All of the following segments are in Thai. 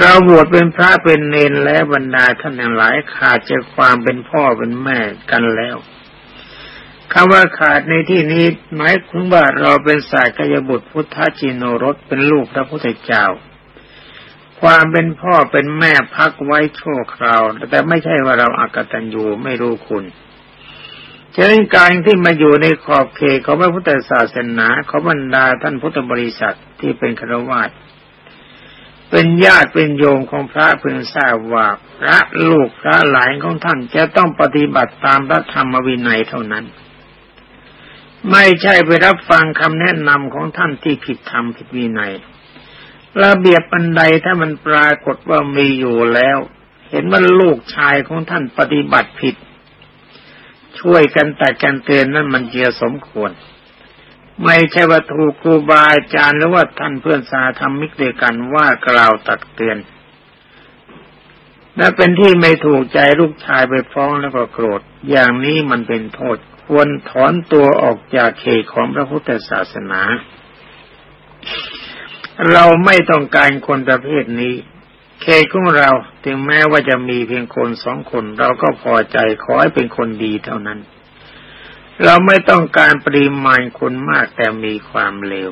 เราบวชเป็นพระเป็นเนนและบรรดาท่านทั้งหลายขาดจากความเป็นพ่อเป็นแม่กันแล้วคำว่าขาดในที่นี้หมายถึงว่าเราเป็นสายกายบุตรพุทธจิโนรสเป็นลูกพระพุทธเจ้า ความเป็นพ่อเป็นแม่พักไว้ชั่วคราว แต่ไม่ใช่ว่าเราอากตันยูไม่รู้คุณฉะนั้นการที่มาอยู่ในขอบเขตของพระพุทธศาสนาของบรรดาท่านพุทธบริษัทที่เป็นครวญ เป็นญาติเป็นโยมของพระพึงทราบว่าพระลูกพระหลานของท่านจะต้องปฏิบัติตามพระธรรมวินัยเท่านั้น ไม่ใช่ไปรับฟังคำแนะนำของท่านที่ผิดธรรมผิดวินัยระเบียบปันใดถ้ามันปรากฏว่ามีอยู่แล้ว เห็นว่าลูกชายของท่านปฏิบัติผิด ช่วยกันแต่กันเตือนนั่นมันเจียสมควร ไม่ใช่ว่าถูกครูบาอาจารย์หรือว่าท่านเพื่อนสาธรรมิกเดียกันว่ากล่าวตักเตือนและเป็นที่ไม่ถูกใจลูกชายไปฟ้องแล้วก็โกรธ อย่างนี้มันเป็นโทษ ควรถอนตัวออกจากเขตของพระพุทธศาสนา เราไม่ต้องการคนประเภทนี้ เขตของเราถึงแม้ว่าจะมีเพียงคนสองคน เราก็พอใจขอให้เป็นคนดีเท่านั้น เราไม่ต้องการปริมาณคนมากแต่มีความเลว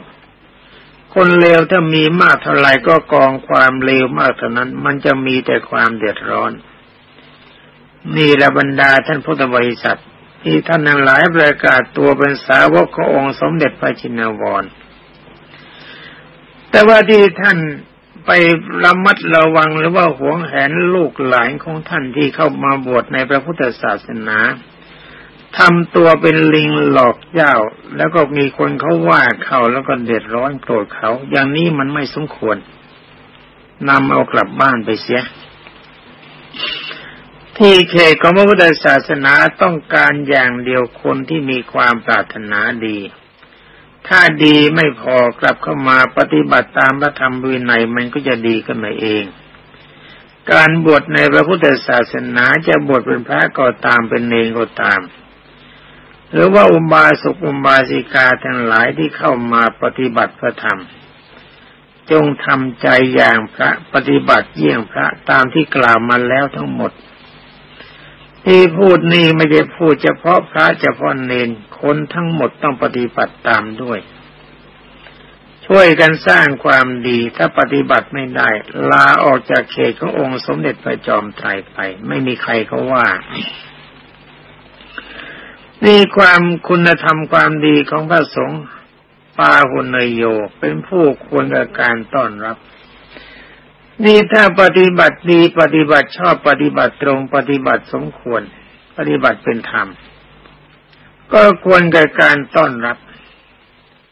คนเลวถ้ามีมากเท่าไหร่ก็กองความเลวมากเท่านั้น มันจะมีแต่ความเดือดร้อน นี่ละบรรดาท่านพุทธบริษัท ที่ท่านนั้นหลายประกาศตัวเป็นสาวกขององค์สมเด็จพระชินวร แต่ว่าที่ท่านไประมัดระวังหรือว่าหวงแหนลูกหลานของท่านที่เข้ามาบวชในพระพุทธศาสนา ทำตัวเป็นลิงหลอกเจ้า แล้วก็มีคนเขาว่าเขาแล้วก็เดือดร้อนโกรธเขา อย่างนี้มันไม่สมควรนำเอากลับบ้านไปเสีย ที่เขตของพระพุทธศาสนาต้องการอย่างเดียวคนที่มีความปรารถนาดี ถ้าดีไม่พอกลับเข้ามาปฏิบัติตามพระธรรมวินัยมันก็จะดีขึ้นมาเอง การบวชในพระพุทธศาสนาจะบวชเป็นพระก็ตามเป็นเนรก็ตาม หรือว่าอุบาสกอุบาสิกาทั้งหลายที่เข้ามาปฏิบัติพระธรรม จงทำใจอย่างพระปฏิบัติเยี่ยงพระตามที่กล่าวมาแล้วทั้งหมด ที่พูดนี่ไม่ได้พูดเฉพาะพระเฉพาะเนนคนทั้งหมดต้องปฏิบัติตามด้วย ช่วยกันสร้างความดีถ้าปฏิบัติไม่ได้ ลาออกจากเขตขององค์สมเด็จพระจอมไตรไป ไม่มีใครเขาว่า นี่ความคุณธรรมความดีของพระสงฆ์ปาหุนโยเป็นผู้ควรกับการต้อนรับ นี่ถ้าปฏิบัติดีปฏิบัติชอบปฏิบัติตรงปฏิบัติสมควร ปฏิบัติเป็นธรรม ก็ควรกับการต้อนรับ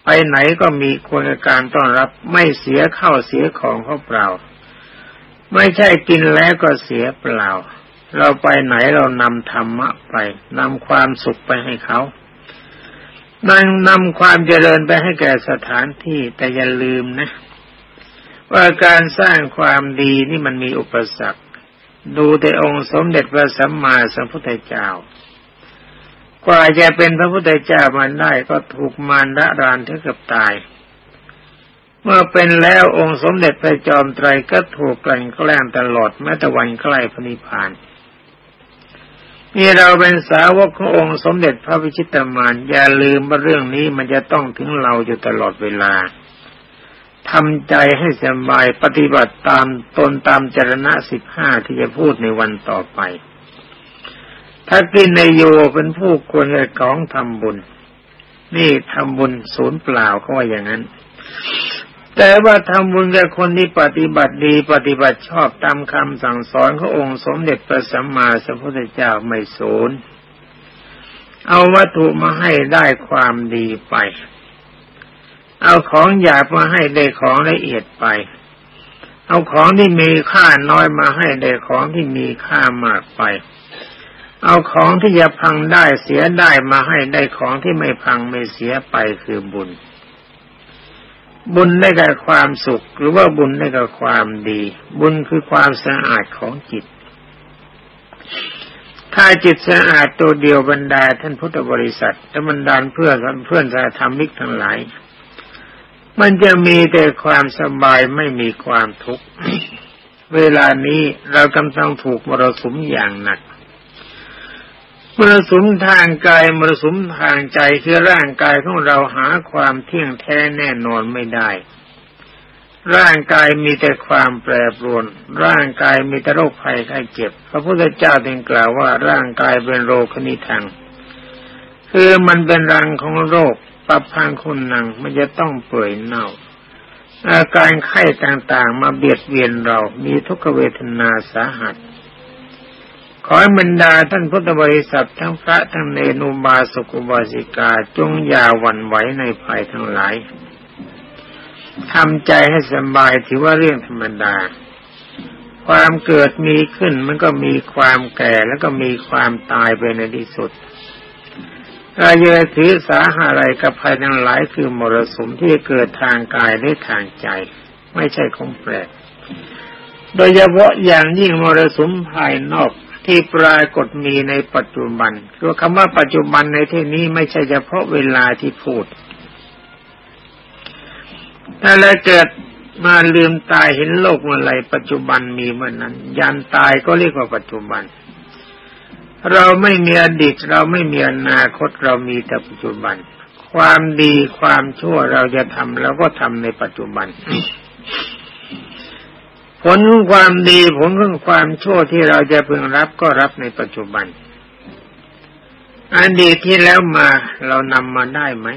ไปไหนก็มีควรกับการต้อนรับ ไม่เสียเข้าเสียของเขาเปล่า ไม่ใช่กินแล้วก็เสียเปล่า เราไปไหนเรานำธรรมะไปนำความสุขไปให้เขานำนำความเจริญไปให้แก่สถานที่แต่อย่าลืมนะ ว่าการสร้างความดีนี่มันมีอุปสรรค ดูแต่องค์สมเด็จพระสัมมาสัมพุทธเจ้า กว่าจะเป็นพระพุทธเจ้ามันได้ก็ถูกมารดารานถึงกับตาย เมื่อเป็นแล้วองค์สมเด็จพระจอมไตรก็ถูกกลั่นแกล้งตลอดแม้แต่วันใกล้พระนิพพาน นี่เราเป็นสาวกขององค์สมเด็จพระวิชิตามานอย่าลืมว่าเรื่องนี้มันจะต้องถึงเราอยู่ตลอดเวลาทำใจให้สบายปฏิบัติตามตนตามจรณะสิบห้าที่จะพูดในวันต่อไปถ้ากินในโยเป็นผู้ควรจะของทำบุญ นี่ทำบุญศูนย์เปล่าเขาว่าอย่างนั้น แต่ว่าทำบุญกับคนที่ปฏิบัติดีปฏิบัติชอบตามคำสั่งสอนขององค์สมเด็จพระสัมมาสัมพุทธเจ้าไม่สูญเอาวัตถุมาให้ได้ความดีไป เอาของหยาบมาให้ได้ของละเอียดไป เอาของที่มีค่าน้อยมาให้ได้ของที่มีค่ามากไป เอาของที่จะพังได้เสียได้มาให้ได้ของที่ไม่พังไม่เสียไปคือบุญ บุญได้แก่ความสุข หรือว่าบุญได้แก่ความดี บุญคือความสะอาดของจิต ถ้าจิตสะอาดตัวเดียวบรรดาท่านพุทธบริษัทและบรรดาเพื่อนเพื่อนสาธรรมิกทั้งหลาย มันจะมีแต่ความสบายไม่มีความทุกข์เวลานี้เรากำลังถูกมรสุมอย่างหนัก มรสุมทางกายมรสุมทางใจคือร่างกายของเราหาความเที่ยงแท้แน่นอนไม่ได้ ร่างกายมีแต่ความแปรปรวน ร่างกายมีแต่โรคภัยไข้เจ็บ พระพุทธเจ้าเองกล่าวว่าร่างกายเป็นโรคนิทังคือมันเป็นรังของโรคปับพังคุณนังมันจะต้องเปื่อยเน่า อาการไข้ต่างๆ มาเบียดเบียนเรามีทุกขเวทนาสาหัส ขอให้บรรดาท่านพุทธบริษัททั้งพระทั้งเนนุบาสกุบาสิกาจงอย่าหวั่นไหวในภัยทั้งหลายทำใจให้สบายถือว่าเรื่องธรรมดา ความเกิดมีขึ้นมันก็มีความแก่แล้วก็มีความตายไปในที่สุดเราเยถือสาหาอะไรกับภัยทั้งหลายคือมรสุมที่เกิดทางกายและทางใจ ไม่ใช่ของแปลก โดยเฉพาะอย่างยิ่งมรสุมภายนอก ที่ปรากฏมีในปัจจุบันคือคำว่าปัจจุบันในที่นี้ไม่ใช่เฉพาะเวลาที่พูดถ้าเราเกิดมาลืมตายเห็นโลกเมื่อไรปัจจุบันมีเมื่อนั้น ยันตายก็เรียกว่าปัจจุบัน เราไม่มีอดีตเราไม่มีอนาคตเรามีแต่ปัจจุบัน ความดีความชั่วเราจะทำเราก็ทำในปัจจุบัน ผลของความดีผลของความชั่วที่เราจะพึงรับก็รับในปัจจุบันอดีตที่แล้วมาเรานำมาได้ไหม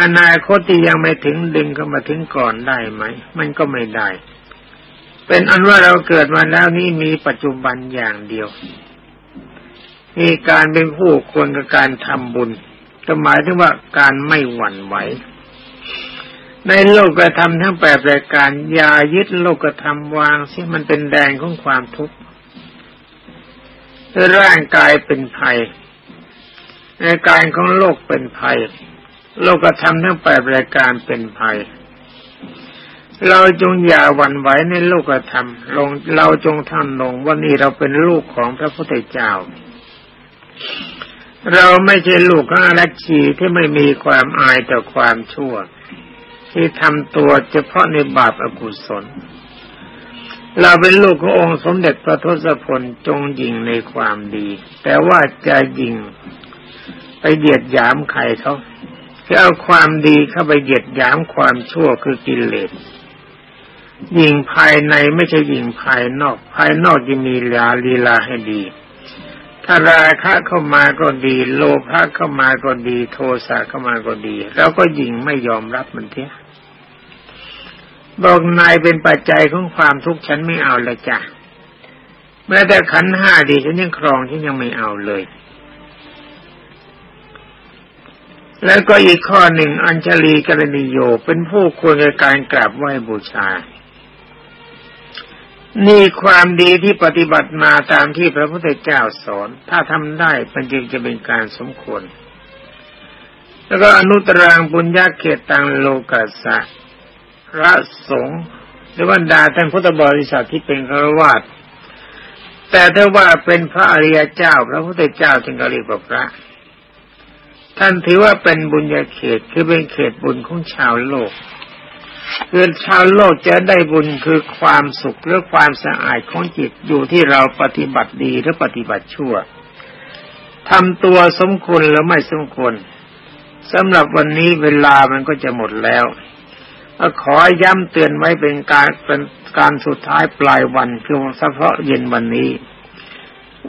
อนาคตที่ยังไม่ถึงดึงเข้ามาถึงก่อนได้ไหม มันก็ไม่ได้ เป็นอันว่าเราเกิดมาแล้วนี่มีปัจจุบันอย่างเดียวมีการเป็นผู้ควรกับการทำบุญก็หมายถึงว่าการไม่หวั่นไหว ในโลกกระทำทั้งแปดรายการอย่ายึดโลกกระทำวางสิมันเป็นแดงของความทุกข์ร่างกายเป็นภัยในการของโลกเป็นภัย โลกกระทำทั้งแปดรายการเป็นภัย เราจงอย่าหวั่นไหวในโลกธรรมลงเราจงท่านลงว่านี่เราเป็นลูกของพระพุทธเจ้า เราไม่ใช่ลูกของอรัชีที่ไม่มีความอายต่อความชั่ว ที่ทำตัวเฉพาะในบาปอกุศล เราเป็นลูกขององค์สมเด็จพระทศพลจงยิงในความดี แต่ว่าจะยิงไปเหยียดหยามใครเขาคือเอาความดีเข้าไปเหยียดหยามความชั่วคือกิเลสยิงภายในไม่ใช่ยิงภายนอก ภายนอกจะมีลาลีลาให้ดี ถ้าราคะเข้ามาก็ดี โลภะเข้ามาก็ดี โทสะเข้ามาก็ดีแล้วก็ยิงไม่ยอมรับมันเถอะบอกนายเป็นปัจจัยของความทุกข์ฉันไม่เอาเลยจ้ะแม้แต่ขันห้าดีฉันยังครองฉันยังไม่เอาเลย แล้วก็อีกข้อหนึ่งอัญชลีกรณีโยเป็นผู้ควรในการกราบไหว้บูชา นี่ความดีที่ปฏิบัติมาตามที่พระพุทธเจ้าสอน ถ้าทำได้มันจึงจะเป็นการสมควร แล้วก็อนุตรังปุญญาเขตตังโลกัสสะพระสงฆ์หรือว่าดาท่านพุทธบริษัทที่เป็นฆราวาสแต่ถ้าว่าเป็นพระอริยเจ้า พระพุทธเจ้าจึงเรียกว่าพระ ท่านถือว่าเป็นบุญญาเขตคือเป็นเขตบุญของชาวโลก คือชาวโลกจะได้บุญคือความสุขหรือความสะอาดของจิตอยู่ที่เราปฏิบัติดีหรือปฏิบัติชั่วทำตัวสมควรหรือไม่สมควรสำหรับวันนี้เวลามันก็จะหมดแล้วขอย้ำเตือนไว้เป็นการเป็นการสุดท้ายปลายวันคือเฉพาะเย็นวันนี้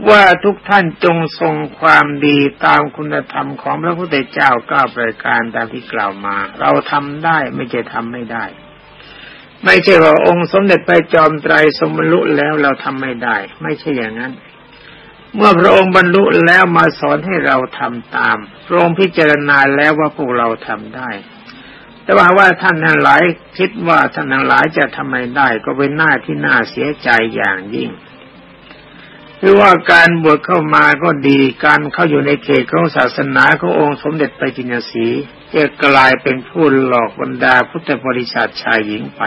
ว่าทุกท่านจงทรงความดีตามคุณธรรมของพระพุทธเจ้าก้าประการตามที่กล่าวมา เราทำได้ไม่ใช่ทำไม่ได้ ไม่ใช่ว่าองค์สมเด็จพระจอมไตรสมบรรลุแล้วเราทำไม่ได้ ไม่ใช่อย่างนั้น เมื่อพระองค์บรรลุแล้วมาสอนให้เราทำตามพระองค์พิจารณาแล้วว่าพวกเราทำได้ แต่ว่าว่าท่านทั้งหลายคิดว่าท่านทั้งหลายจะทำไมได้ ก็เป็นหน้าที่น่าเสียใจอย่างยิ่ง คือว่าการบวชเข้ามาก็ดีการเข้าอยู่ในเขตของศาสนาขององค์สมเด็จไปจินสีจะกลายเป็นผู้หลอกบรรดาพุทธบริษัทชายหญิงไป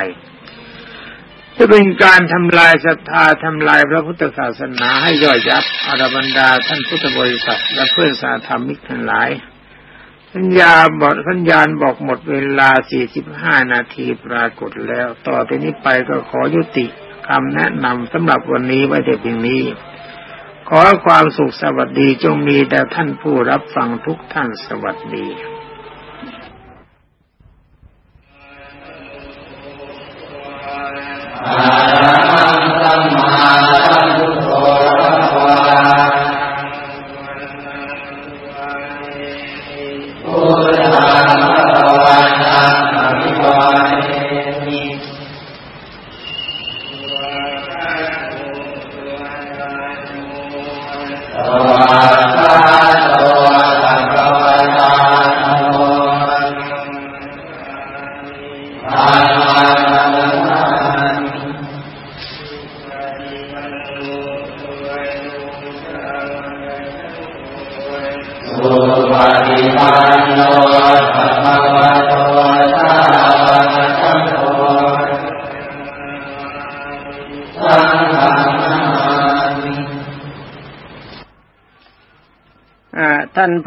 จะเป็นการทำลายศรัทธาทำลายพระพุทธศาสนาให้ย่อยยับอรบรรดาท่านพุทธบริษัทและเพื่อนสาธรรมิกทั้งหลาย สัญญาบอกสัญญาณบอกหมดเวลา 45 นาทีปรากฏแล้ว ต่อไปนี้ไปก็ขอยุติคำแนะนำสำหรับวันนี้ไว้แต่เพียงนี้ ขอความสุขสวัสดีจงมีแด่ท่านผู้รับฟังทุกท่านสวัสดีสัมมาสัมพุ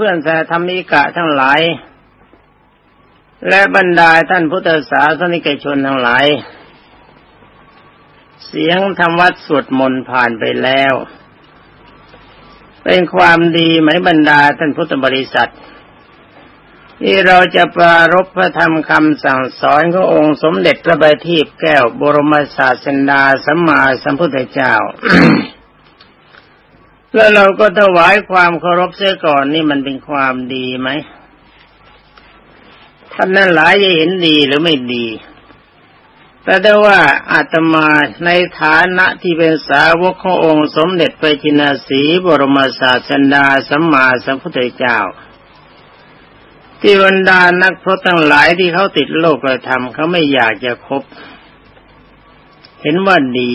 พื่อนสาธรรมิกะทั้งหลาย และบรรดาท่านพุทธศาสนิกชนทั้งหลาย เสียงธรรมวัดสวดมนต์ผ่านไปแล้ว เป็นความดีไหมบรรดาท่านพุทธบริษัทที่เราจะปรารบพระธรรมคำสั่งสอนขององค์สมเด็จพระบัณฑิตแก้วบรมศาสดาสัมมาสัมพุทธเจ้า แล้วเราก็ถวายความเคารพเสียก่อนนี่มันเป็นความดีไหมท่านนั้นหลายจะเห็นดีหรือไม่ดี แต่ได้ว่าอาตมาในฐานะที่เป็นสาวกขององค์สมเด็จไปจินาสีบรมศาสดาสัมมาสัมพุทธเจ้า ที่บรรดานักพรตทั้งหลายที่เขาติดโลกกระทำเขาไม่อยากจะคบ เห็นว่าดี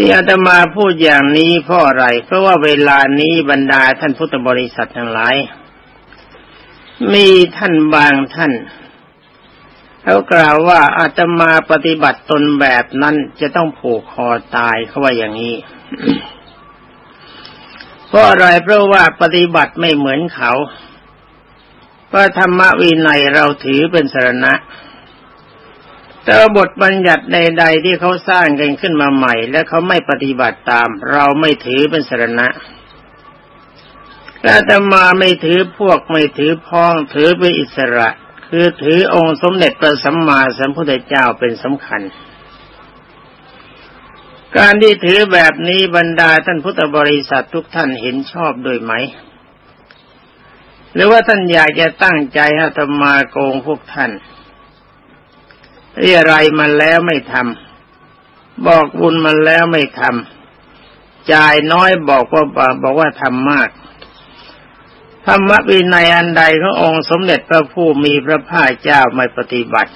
ที่อาตมาพูดอย่างนี้เพราะอะไร เพราะว่าเวลานี้บรรดาท่านพุทธบริษัททั้งหลาย มีท่านบางท่านเขากล่าวว่าอาตมาปฏิบัติตนแบบนั้นจะต้องผูกคอตายเขาว่าอย่างนี้เพราะอะไรเพราะว่าปฏิบัติไม่เหมือนเขาพระธรรมวินัยเราถือเป็นสรณะ แต่บทบัญญัติใดๆที่เขาสร้างกันขึ้นมาใหม่ และเขาไม่ปฏิบัติตาม เราไม่ถือเป็นสรณะอาตมาไม่ถือพวกไม่ถือพ้องถือเป็นอิสระ คือถือองค์สมเด็จพระสัมมาสัมพุทธเจ้าเป็นสำคัญ การที่ถือแบบนี้บรรดาท่านพุทธบริษัททุกท่านเห็นชอบด้วยไหม หรือว่าท่านอยากจะตั้งใจอาตมาโกงพวกท่าน เรียอะไรมาแล้วไม่ทำบอกบุญมาแล้วไม่ทำจ่ายน้อยบอกว่าบอกว่าทำมากธรรมวินัยอันใดขององค์สมเด็จพระผู้มีพระภาคเจ้าไม่ปฏิบัติ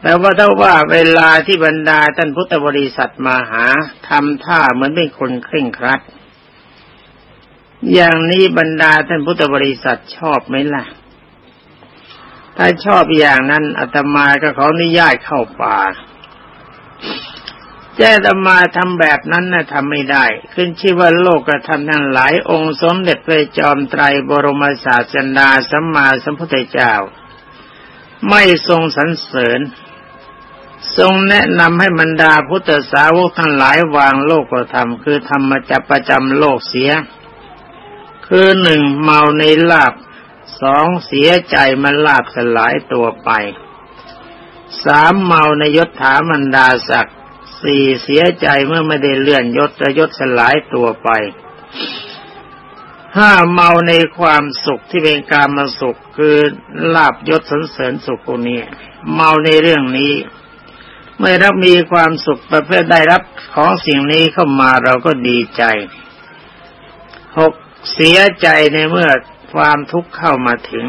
แต่ว่าถ้าว่าเวลาที่บรรดาท่านพุทธบริษัทมาหาทำท่าเหมือนเป็นคนเคร่งครัด อย่างนี้บรรดาท่านพุทธบริษัทชอบไหมล่ะ ถ้าชอบอย่างนั้นอาตมาก็ขออนุญาตเข้าป่าแจ้อาตมาทำแบบนั้นนะ่ะทำไม่ได้ ขึ้นชื่อว่าโลกกระทำทั้งหลายองค์สมเด็จพระจอมไตรบรมศาสดาสัมมาสัมพุทธเจ้า ไม่ทรงสรรเสริญ ทรงแนะนำให้บรรดาพุทธสาวกทั้งหลายวางโลกกระทำคือทำมจับประจำโลกเสีย คือหนึ่งเมาในลาบ สองเสียใจมันลาบสลายตัวไปสามเมาในยศถามันดาศักดิ์สี่เสียใจเมื่อไม่ได้เลื่อนยศจะยศสลายตัวไปห้าเมาในความสุขที่เป็นการมาสุขคือลาบยศสนเสริญสุขพวกนี้เมาในเรื่องนี้ เมื่อรับมีความสุขประเภทได้รับของสิ่งนี้เข้ามาเราก็ดีใจหกเสียใจในเมื่อ ความทุกข์เข้ามาถึง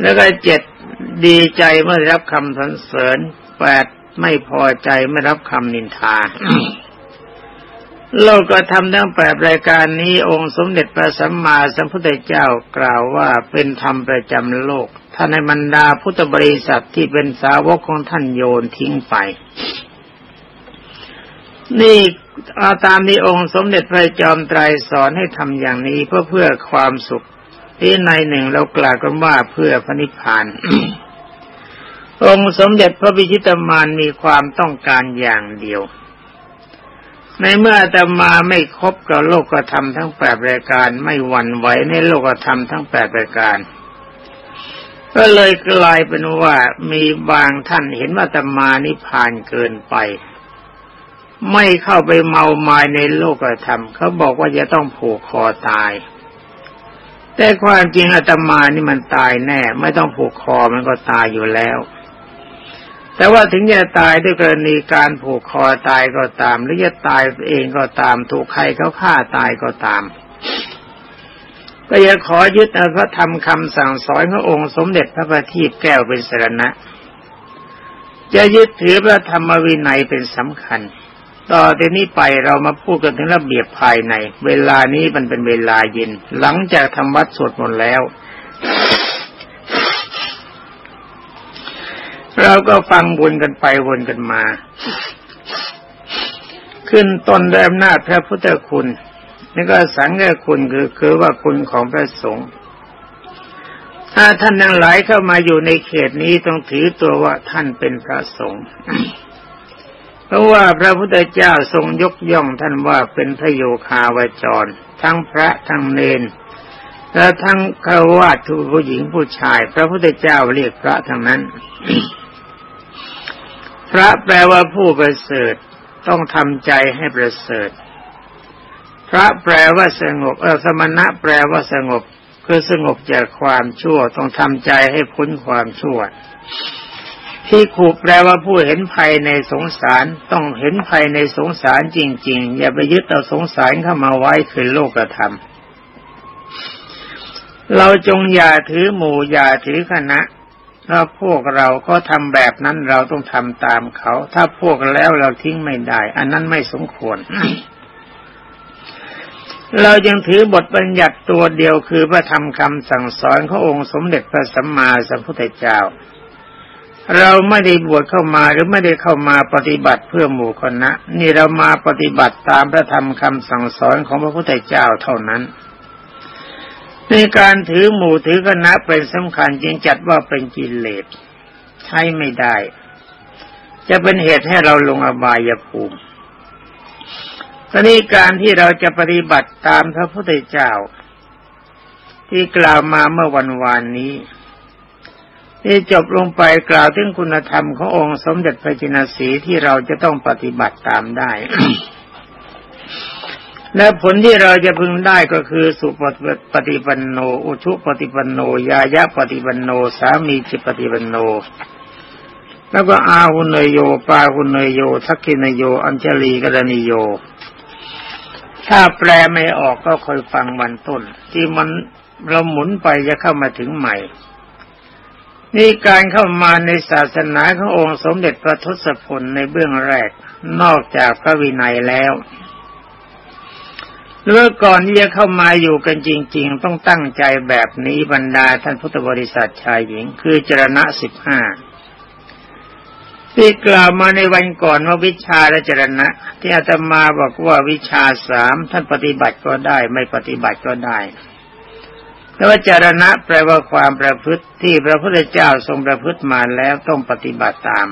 แล้วก็เจ็ดดีใจเมื่อรับคำสรรเสริญแปดไม่พอใจไม่รับคำนินทาโลกก็ทำทั้งแปดรายการนี้องค์สมเด็จพระสัมมาสัมพุทธเจ้ากล่าวว่าเป็นธรรมประจำโลก ท่านในบรรดาพุทธบริษัทที่เป็นสาวกของท่านโยนทิ้งไป นี่อาตามที่องค์สมเด็จพระจอมไตรสอนให้ทำอย่างนี้เพื่อเพื่อความสุขที่ในหนึ่งเรากล่าวกันว่าเพื่อพระนิพพาน องค์สมเด็จพระบิชิตมานมีความต้องการอย่างเดียว ในเมื่ออาตมาไม่ครบกับโลกธรรมทั้งแปดรายการไม่หวั่นไหวในโลกธรรมทั้งแปดรายการก็เลยกลายเป็นว่ามีบางท่านเห็นว่าอาตมานิพานเกินไป ไม่เข้าไปเมามายในโลกธรรมเขาบอกว่าจะต้องผูกคอตาย แต่ความจริงอาตมานี่มันตายแน่ ไม่ต้องผูกคอมันก็ตายอยู่แล้ว แต่ว่าถึงจะตายด้วยกรณีการผูกคอตายก็ตาม หรือจะตายเองก็ตาม ถูกใครเขาฆ่าตายก็ตามก็ยังขอยึดเอาพระธรรมคำสั่งสอนขององค์สมเด็จพระบัณฑิตแก้วเป็นสรณะจะยึดถือพระธรรมวินัยเป็นสำคัญ ต่อแต่นี้ไปเรามาพูดกันถึงระเบียบภายใน เวลานี้มันเป็นเวลาเย็น หลังจากทำวัดสวดมนต์แล้ว เราก็ฟังวนกันไปวนกันมา ขึ้นต้นด้วยอำนาจพระพุทธคุณนี่ก็สังเกตคุณคือคือว่าคุณของพระสงฆ์ถ้าท่านทั้งหลายเข้ามาอยู่ในเขตนี้ต้องถือตัวว่าท่านเป็นพระสงฆ์ เพราะว่าพระพุทธเจ้าทรงยกย่องท่านว่าเป็นพระโยคาวจร ทั้งพระทั้งเนนและทั้งฆราวาสทุผู้หญิงผู้ชาย พระพุทธเจ้าเรียกพระทั้งนั้น พระแปลว่าผู้ประเสริฐต้องทำใจให้ประเสริฐ พระแปลว่าสงบเออสมณะแปลว่าสงบคือสงบจากความชั่วต้องทำใจให้พ้นความชั่ว ที่ขูแปลว่าผู้เห็นภัยในสงสารต้องเห็นภัยในสงสารจริง ๆ อย่าไปยึดเอาสงสารเข้ามาไว้คือโลกธรรม เราจงอย่าถือหมู่อย่าถือคณะถ้าพวกเราก็ทำแบบนั้นเราต้องทำตามเขา ถ้าพวกแล้วเราทิ้งไม่ได้ อันนั้นไม่สมควร เรายังถือบทบัญญัติตัวเดียวคือพระธรรมคำสั่งสอนขององค์สมเด็จพระสัมมาสัมพุทธเจ้า เราไม่ได้บวชเข้ามาหรือไม่ได้เข้ามาปฏิบัติเพื่อหมู่คณะ นี่เรามาปฏิบัติตามพระธรรมคำสั่งสอนของพระพุทธเจ้าเท่านั้น ในการถือหมู่ถือคณะเป็นสำคัญจึงจัดว่าเป็นกิเลสใช้ไม่ได้ จะเป็นเหตุให้เราลงอบายภูมิตอนนี้การที่เราจะปฏิบัติตามพระพุทธเจ้า ที่กล่าวมาเมื่อวันวานนี้ ที่จบลงไปกล่าวถึงคุณธรรมขององค์สมเด็จพระจินสีที่เราจะต้องปฏิบัติตามได้ และผลที่เราจะพึงได้ก็คือสุปฏิปันโน อุชุปฏิปันโน ยายะปฏิปันโน สามีจิปฏิปันโน แล้วก็อาหุนโย ปาหุนโย ทักขินโย อัญชลีกรณีโย ถ้าแปลไม่ออกก็คอยฟังวันต้น ที่มันเราหมุนไปจะเข้ามาถึงใหม่ นี่การเข้ามาในศาสนาขององค์สมเด็จพระทศพลในเบื้องแรกนอกจากพระวินัยแล้วเมื่อก่อนที่จะเข้ามาอยู่กันจริง ๆ ต้องตั้งใจแบบนี้บรรดาท่านพุทธบริษัทชายหญิง คือจรณะสิบห้าที่กล่าวมาในวันก่อนว่าวิชาและจรณะ ที่อาตมาบอกว่าวิชาสามท่านปฏิบัติก็ได้ ไม่ปฏิบัติก็ได้ แต่ว่าจารณะแปลว่าความประพฤติที่พระพุทธเจ้าทรงประพฤติมาแล้วต้องปฏิบัติตาม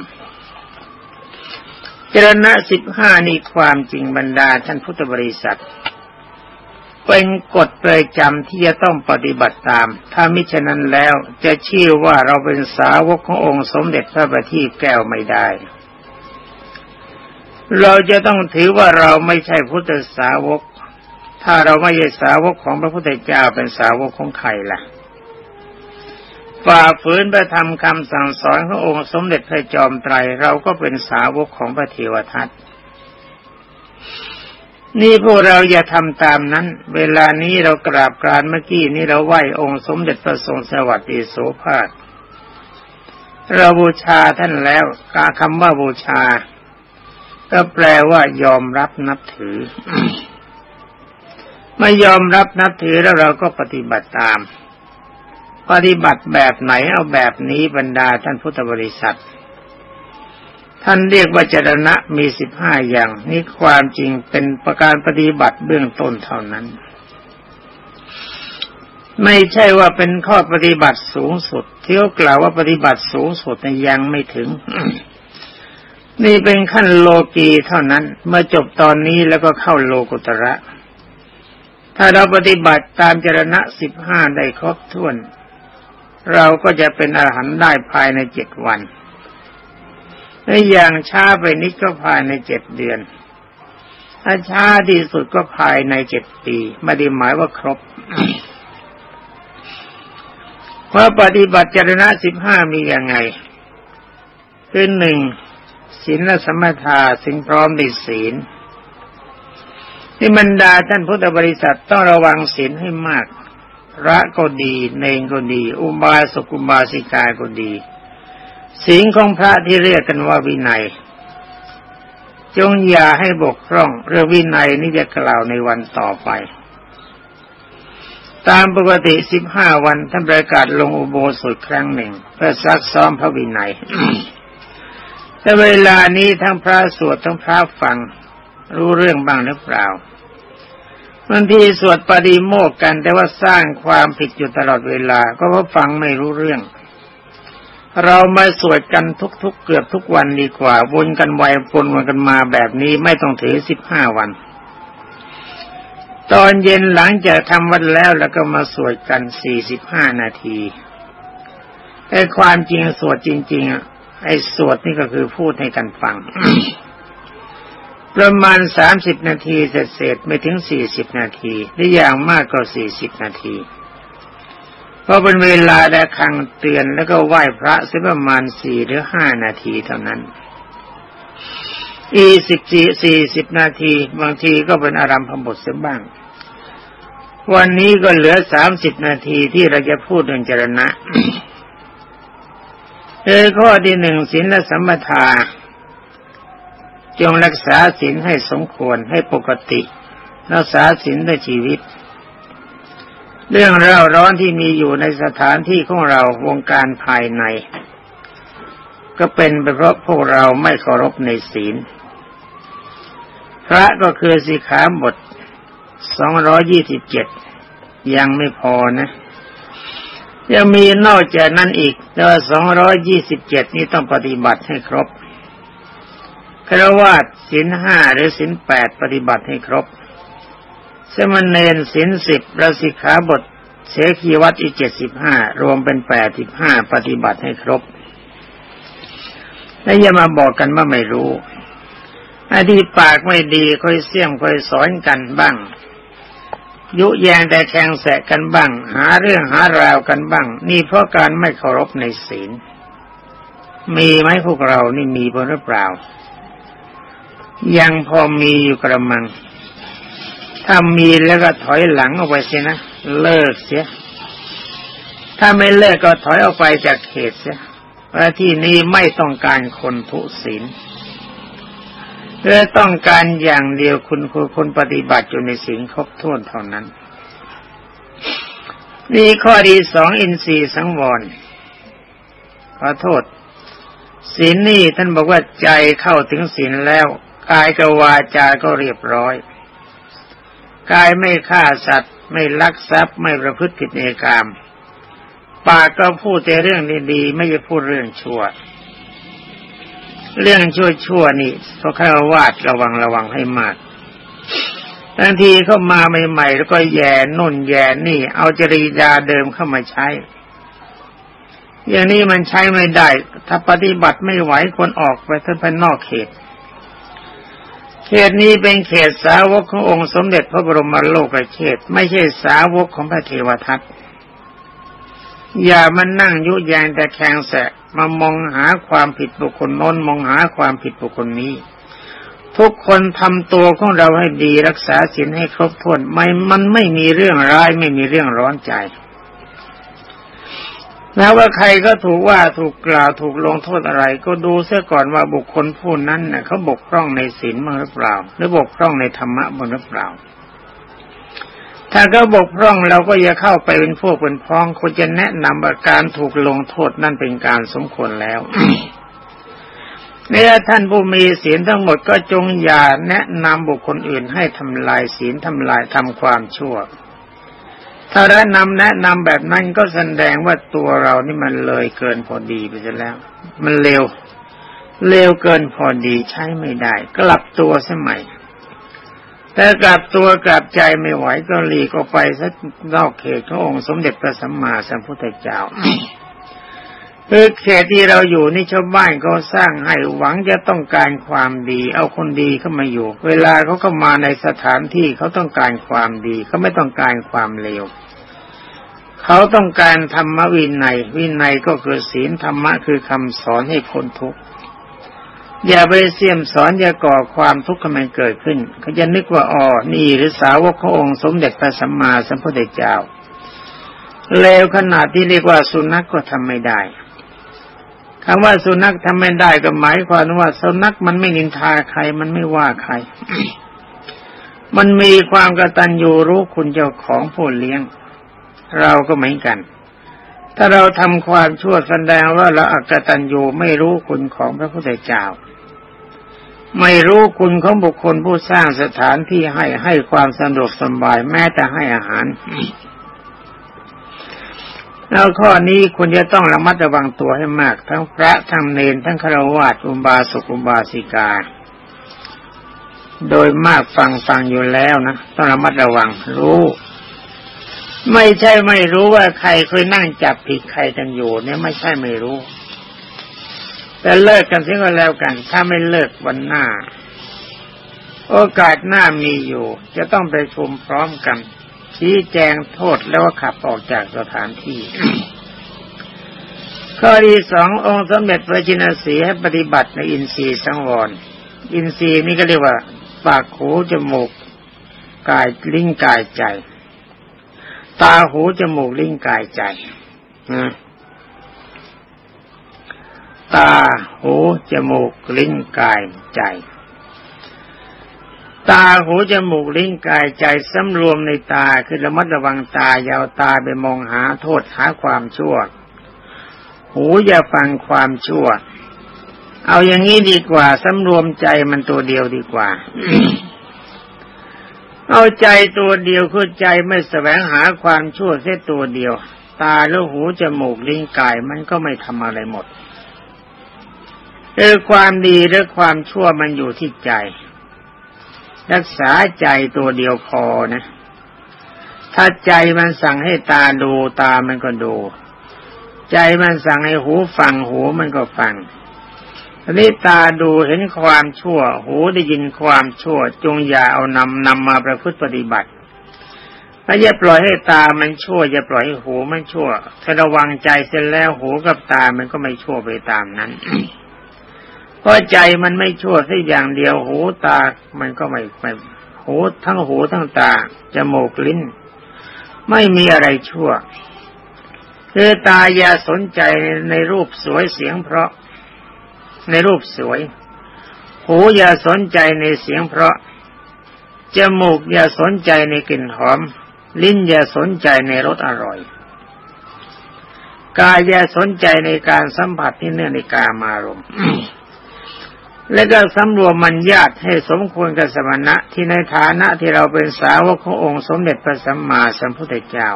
จรณะสิบห้านี่ความจริงบรรดาท่านพุทธบริษัท เป็นกฎประจำที่จะต้องปฏิบัติตาม ถ้ามิฉะนั้นแล้วจะชื่อว่าเราเป็นสาวกขององค์สมเด็จพระบัณฑิตแก้วไม่ได้เราจะต้องถือว่าเราไม่ใช่พุทธสาวก ถ้าเราไม่ใช่สาวกของพระพุทธเจ้าเป็นสาวกของใครล่ะฝ่าฝืนไปทำคำสั่งสอนขององค์สมเด็จพระจอมไตรเราก็เป็นสาวกของพระเทวทัตนี่พวกเราอย่าทำตามนั้น เวลานี้เรากราบกรานเมื่อกี้นี้เราไหว้องค์สมเด็จพระทรงสวัสดิโสภาคเราบูชาท่านแล้วกาคำว่าบูชา ก็แปลว่ายอมรับนับถือ ไม่ยอมรับนับถือแล้วเราก็ปฏิบัติตาม ปฏิบัติแบบไหนเอาแบบนี้บรรดาท่านพุทธบริษัท ท่านเรียกว่าจรณะมีสิบห้าอย่าง นี่ความจริงเป็นประการปฏิบัติเบื้องต้นเท่านั้น ไม่ใช่ว่าเป็นข้อปฏิบัติสูงสุด เที่ยวกล่าวว่าปฏิบัติสูงสุดยังไม่ถึงนี่เป็นขั้นโลกีเท่านั้น เมื่อจบตอนนี้แล้วก็เข้าโลกุตระ ถ้าเราปฏิบัติตามจรณะสิบห้าได้ครบถ้วน เราก็จะเป็นอรหันต์ได้ภายในเจ็ดวันถ้าอย่างช้าไปนิดก็ภายในเจ็ดเดือน ถ้าช้าที่สุดก็ภายในเจ็ดปี ไม่ได้หมายว่าครบเพราะปฏิบัติจรณะสิบห้ามีอย่างไงคือหนึ่งศีลและสมถะสิ่งพร้อมในศีล ที่บรรดาท่านพุทธบริษัทต้องระวังศีลให้มากพระก็ดีเนงก็ดี อุบาสกอุบาสิกาก็ดีศีลของพระที่เรียกกันว่าวินัย จงอย่าให้บกพร่องเรื่องวินัยนี่จะกล่าวในวันต่อไป ตามปกติสิบห้าวันท่านประกาศลงอุโบสถครั้งหนึ่ง เพื่อซักซ้อมพระวินัย แต่เวลานี้ทั้งพระสวดทั้งพระฟัง รู้เรื่องบ้างหรือเปล่าบางทีสวดปฏิโมกกัน แต่ว่าสร้างความผิดอยู่ตลอดเวลา ก็เพราะฟังไม่รู้เรื่อง เรามาสวดกันทุกๆเกือบทุกวันดีกว่า วนกันไววนวนกันมาแบบนี้ไม่ต้องถือสิบห้าวัน ตอนเย็นหลังจากทำวันแล้วแล้วก็มาสวดกันสี่สิบห้านาทีไอ้ความจริงสวดจริง ๆอะไอ้สวดนี่ก็คือพูดให้กันฟัง ประมาณสามสิบนาทีเสร็จเสร็จไม่ถึงสี่สิบนาทีหรืออย่างมากก็สี่สิบนาทีพราะเป็นเวลาได้คังเตือนแล้วก็ไหว้พระสักประมาณสี่หรือห้านาทีเท่านั้น อีสิบสี่สี่สิบนาที บางทีก็เป็นอารามพบทเสียบ้าง วันนี้ก็เหลือสามสิบนาทีที่เราจะพูดเรื่องจรณะเออข้อที่หนึ่งศีลและสัมปทา จงรักษาศีลให้สมควรให้ปกติ รักษาศีลในชีวิต เรื่องเร่าร้อนที่มีอยู่ในสถานที่ของเราวงการภายใน ก็เป็นไปเพราะพวกเราไม่เคารพในศีล พระก็คือสีขาบทสองร้อยี่สิบเจ็ดยังไม่พอนะยังมีนอกจากนั้นอีกแต่ว่าสองร้อยี่สิบเจ็ดนี้ต้องปฏิบัติให้ครบ ครวาสศีลห้าหรือศีลแปดปฏิบัติให้ครบ สมณเณรสินสิบประสิกขาบทเสขีวัตอีเจ็ดสิบห้ารวมเป็นแปดสิบห้าปฏิบัติให้ครบ แล้วอย่ามาบอกกันว่าไม่รู้อดีปากไม่ดีค่อยเสี่ยมค่อยสอนกันบ้าง ยุแยงแต่แข่งแสะกันบ้าง หาเรื่องหาราวกันบ้าง นี่เพราะการไม่เคารพในศีล มีไหมพวกเรานี่มีหรือเปล่า ยังพอมีอยู่กระมัง ถ้ามีแล้วก็ถอยหลังออกไปเสียนะ เลิกเสีย ถ้าไม่เลิกก็ถอยออกไปจากเขตเสียเพราะที่นี้ไม่ต้องการคนทุศีลเพื่อต้องการอย่างเดียวคุณคือคนปฏิบัติอยู่ในศีลครบถ้วนเท่านั้น นี่ข้อดีสองอินทรีย์สังวรขอโทษศีลนี่ท่านบอกว่าใจเข้าถึงศีลแล้ว กายกับวาจาก็เรียบร้อย กายไม่ฆ่าสัตว์ ไม่ลักทรัพย์ไม่ประพฤติผิดในกามปากก็พูดแต่เรื่องดีๆไม่จะพูดเรื่องชั่ว เรื่องชั่วๆนี่พอข้าวาดระวังระวังให้มากบางทีเข้ามาใหม่ๆแล้วก็แย่นุ่นแย่นี่ เอาจริยาเดิมเข้ามาใช้ อย่างนี้มันใช้ไม่ได้ ถ้าปฏิบัติไม่ไหวคนออกไปท่านไปนอกเขต เขตนี้เป็นเขตสาวกขององค์สมเด็จพระบรมโลกเขต ไม่ใช่สาวกของพระเทวทัตอย่ามันนั่งยุยงแต่แข่งแสะมามองหาความผิดบุคคลน้นมองหาความผิดบุคคลนี้ ทุกคนทำตัวของเราให้ดีรักษาศีลให้ครบถ้วนไม่มันไม่มีเรื่องร้ายไม่มีเรื่องร้อนใจ แล้วว่าใครก็ถูกว่าถูกกล่าวถูกลงโทษอะไร ก็ดูเสียก่อนว่าบุคคลผู้นั้นเน่ะเขาบกพร่องในศีลมั้งหรือเปล่า หรือบกพร่องในธรรมะมั้งหรือเปล่า ถ้าเขาบกพร่องเราก็อย่าเข้าไปเป็นพวกเป็นพ้องคนจะแนะนำว่าการถูกลงโทษนั่นเป็นการสมควรแล้วเนี่ยท่านผู้มีศีลทั้งหมดก็จงอย่าแนะนำบุคคลอื่นให้ทำลายศีลทำลายทำความชั่ว ถ้าแนะนำแนะนำแบบนั้นก็แสดงว่าตัวเรานี่มันเลยเกินพอดีไปซะแล้ว มันเร็ว เร็วเกินพอดีใช้ไม่ได้ กลับตัวสมัยแต่กลับตัวกลับใจไม่ไหวก็หลีก็ไปสักนอกเขตขององค์สมเด็จพระสัมมาสัมพุทธเจ้า คือเขตที่เราอยู่นี่ชาวบ้านก็สร้างให้หวังจะต้องการความดี เอาคนดีเข้ามาอยู่ เวลาเขาเข้ามาในสถานที่เขาต้องการความดีเขาไม่ต้องการความเลวเขาต้องการธรรมวินัยวินัยก็คือศีลธรรมะคือคำสอนให้พ้นทุกข์อย่าไปเสี่ยมสอนอย่าก่อความทุกข์ให้มันเกิดขึ้นเขาจะนึกว่าอ๋อนี่หรือสาวกขององค์สมเด็จพระสัมมาสัมพุทธเจ้าเลวขนาดที่เรียกว่าสุนัขกก็ทำไม่ได้ คำว่าสุนัขทำไม่ได้ก็หมายความว่าสุนัขมันไม่นินทาใคร มันไม่ว่าใคร มันมีความกตัญญูรู้คุณเจ้าของผู้เลี้ยง เราก็เหมือนกัน ถ้าเราทำความชั่วแสดงว่าเราอักตัญญูไม่รู้คุณของพระพุทธเจ้า ไม่รู้คุณของบุคคลผู้สร้างสถานที่ให้ให้ความสะดวกสบายแม้แต่ให้อาหาร แล้วข้อนี้คุณจะต้องระมัดระวังตัวให้มาก ทั้งพระทั้งเนรทั้งฆราวาสอุบาสกอุบาสิกา โดยมากฟังฟังอยู่แล้วนะต้องระมัดระวังรู้ ไม่ใช่ไม่รู้ว่าใครเคยนั่งจับผิดใครกันอยู่ เนี่ยไม่ใช่ไม่รู้ แต่เลิกกันเสียก็แล้วกัน ถ้าไม่เลิกวันหน้า โอกาสหน้ามีอยู่ จะต้องไปชุมพร้อมกัน ชี้แจงโทษแล้วก็ขับออกจากสถานที่ ข้อที่สององค์สมเด็จพระจินสีให้ปฏิบัติในอินทรีย์สังวร อินทรีย์นี่ก็เรียกว่า ปากหูจมูกกายลิ้นกายใจ ตาหูจมูกลิ้นกายใจนะตาหูจมูกลิ้นกายใจ ตาหูจมูกลิ้นกายใจสำรวมในตาคือระมัดระวังตายาวตาไปมองหาโทษหาความชั่ว หูอย่าฟังความชั่ว เอาอย่างนี้ดีกว่าสำรวมใจมันตัวเดียวดีกว่า เอาใจตัวเดียวคือใจไม่แสวงหาความชั่วแค่ตัวเดียว ตาแล้วหูจมูกลิ้นกายมันก็ไม่ทำอะไรหมดเออความดีและความชั่วมันอยู่ที่ใจ รักษาใจตัวเดียวพอนะ ถ้าใจมันสั่งให้ตาดูตามันก็ดู ใจมันสั่งให้หูฟังหูมันก็ฟังทีนี้ตาดูเห็นความชั่ว หูได้ยินความชั่ว จงอย่าเอานำนำมาประพฤติปฏิบัติถ้าอย่าปล่อยให้ตามันชั่วอย่าปล่อยให้หูมันชั่วถ้าระวังใจเสร็จแล้วหูกับตามันก็ไม่ชั่วไปตามนั้น ราะใจมันไม่ชั่วสักอย่างเดียวหูตา มันก็ไม่ไม่หูทั้งหูทั้งตาจมูกลิ้น ไม่มีอะไรชั่ว คือตาอย่าสนใจในรูปสวยเสียงเพราะ ในรูปสวย หูอย่าสนใจในเสียงเพราะจมูกอย่าสนใจในกลิ่นหอม ลิ้นอย่าสนใจในรสอร่อยกายอย่าสนใจในการสัมผัสที่เนื่องในกามารมณ์ และก็สำรวมมันญาติให้สมควรกับสมณะที่ในฐานะที่เราเป็นสาวกขององค์สมเด็จพระสัมมาสัมพุทธเจ้า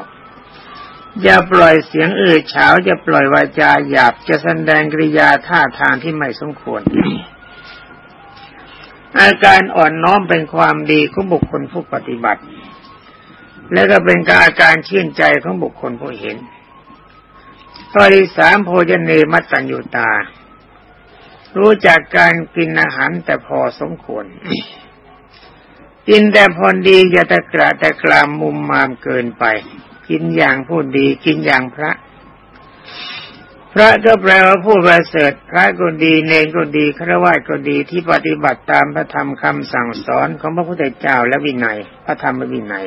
อย่าปล่อยเสียงอื่นเฉาจะปล่อยวาจาหยาบจะแสดงกริยาท่าทางที่ไม่สมควร อาการอ่อนน้อมเป็นความดีของบุคคลผู้ปฏิบัติ และก็เป็นการอาการชื่นใจของบุคคลผู้เห็นข้อที่สามโพจเนมัตตัญญูตา รู้จักการกินอาหารแต่พอสมควร กินแต่พอดีอย่าตะกระตะกรามมุมมามเกินไป กินอย่างผู้ดีกินอย่างพระ พระก็แปลว่าผู้ประเสริฐพระก็ดีเนรก็ดีฆราวาสก็ดีที่ปฏิบัติตามพระธรรมคำสั่งสอนของพระพุทธเจ้าและวินัย พระธรรมวินัย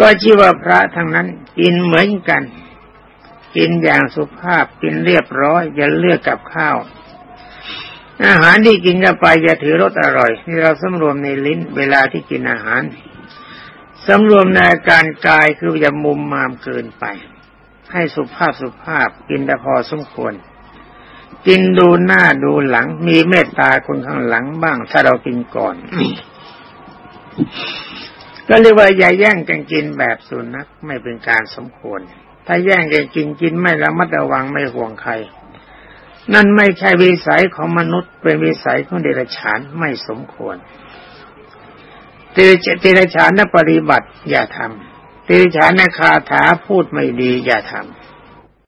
ก็ชื่อว่าพระทั้งนั้นกินเหมือนกัน กินอย่างสุภาพกินเรียบร้อยอย่าเลือกกับข้าว อาหารที่กินเข้าไปอย่าถือรสอร่อยนี่เราสำรวมในลิ้นเวลาที่กินอาหารสำรวมในการกายคืออย่ามุมมามเกินไป ให้สุภาพสุภาพกินแต่พอสมควร กินดูหน้าดูหลัง มีเมตตาคนข้างหลังบ้าง ถ้าเรากินก่อนก็เรียกว่าอย่าแย่งกันกินแบบสุนัขไม่เป็นการสมควร ถ้าแย่งกันกินกินไม่ระมัดระวังไม่ห่วงใคร นั่นไม่ใช่วิสัยของมนุษย์เป็นวิสัยของเดรัจฉานไม่สมควรเดรัจฉานนปฏิบัติอย่าทำเดรัจฉานนคาถาพูดไม่ดีอย่าทำ